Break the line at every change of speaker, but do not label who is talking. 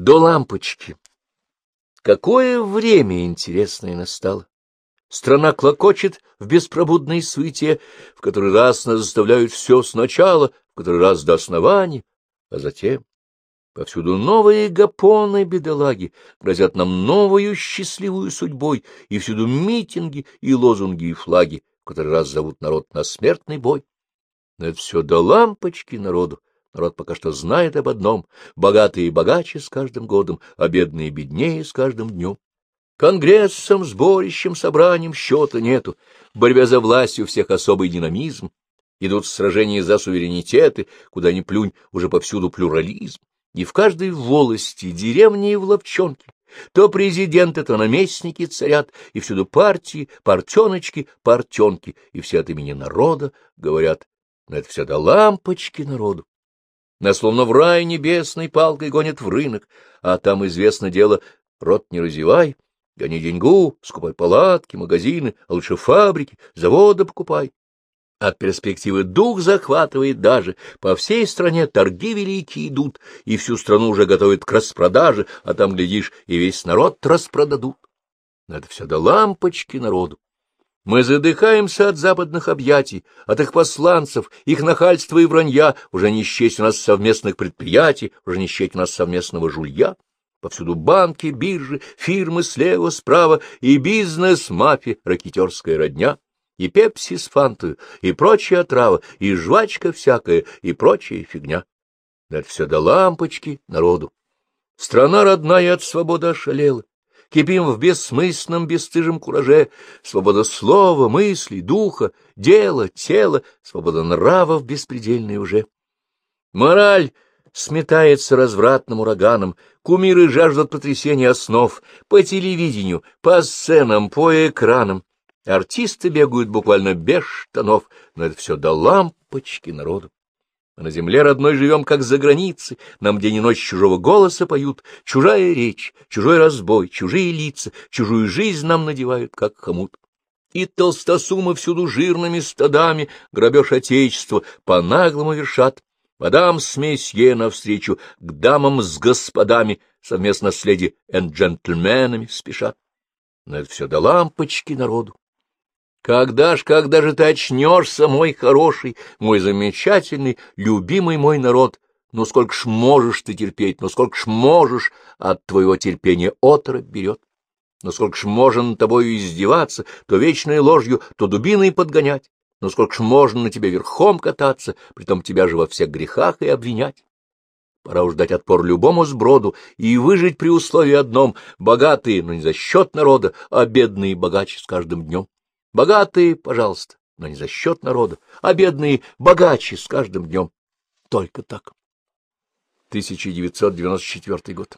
До лампочки. Какое время интересное настало! Страна клокочет в беспробудной суете, в который раз нас заставляют все сначала, в который раз до основания, а затем повсюду новые гапоны бедолаги грозят нам новую счастливую судьбой, и всюду митинги и лозунги и флаги, в который раз зовут народ на смертный бой. Но это все до лампочки народу. Народ пока что знает об одном — богатые и богаче с каждым годом, а бедные и беднее с каждым днем. Конгрессом, сборищем, собранием счета нету. В борьбе за власть у всех особый динамизм. Идут сражения за суверенитеты, куда ни плюнь, уже повсюду плюрализм. И в каждой волости, деревне и в ловчонке. То президенты, то наместники царят, и всюду партии, партеночки, партенки, и все от имени народа говорят, но это все до лампочки народу. Нас словно в рай небесной палкой гонят в рынок, а там, известно дело, рот не разевай, Гони деньгу, скупай палатки, магазины, а лучше фабрики, заводы покупай. От перспективы дух захватывает даже. По всей стране торги великие идут, и всю страну уже готовят к распродаже, а там, глядишь, и весь народ распродадут. Это все до лампочки народу. Мы задыхаемся от западных объятий, от их посланцев, их нахальства и вранья, уже не счесть у нас совместных предприятий, уже не счесть у нас совместного жулья. Повсюду банки, биржи, фирмы слева, справа, и бизнес-мафия, ракетерская родня, и пепси с фантою, и прочая отрава, и жвачка всякая, и прочая фигня. Это все до лампочки народу. Страна родная от свободы ошалела. Кипим в бессмысленном, бесстыжем кураже. Свобода слова, мысли, духа, дела, тела, свобода нравов беспредельная уже. Мораль сметается развратным ураганом, кумиры жаждут потрясения основ по телевидению, по сценам, по экранам. Артисты бегают буквально без штанов, но это все до лампочки народу. А на земле родной живем, как за границей, нам день и ночь чужого голоса поют, чужая речь, чужой разбой, чужие лица, чужую жизнь нам надевают, как хомут. И толстосумы всюду жирными стадами, грабеж отечества, по-наглому вершат, Мадам с месье навстречу к дамам с господами, совместно с леди энд джентльменами спешат. Но это все до лампочки народу. Когда ж, когда же ты очнешься, мой хороший, мой замечательный, любимый мой народ? Ну, сколько ж можешь ты терпеть, ну, сколько ж можешь, от твоего терпения оторопь берет. Но сколько ж можно над тобою издеваться, то вечной ложью, то дубиной подгонять. Но сколько ж можно на тебя верхом кататься, притом тебя же во всех грехах и обвинять? Пора уж дать отпор любому сброду и выжить при условии одном — богатые, но не за счет народа, а бедные богаче с каждым днем. Богатые, пожалуйста, но не за счет народа, а бедные богаче с каждым днем. Только так. 1994 год.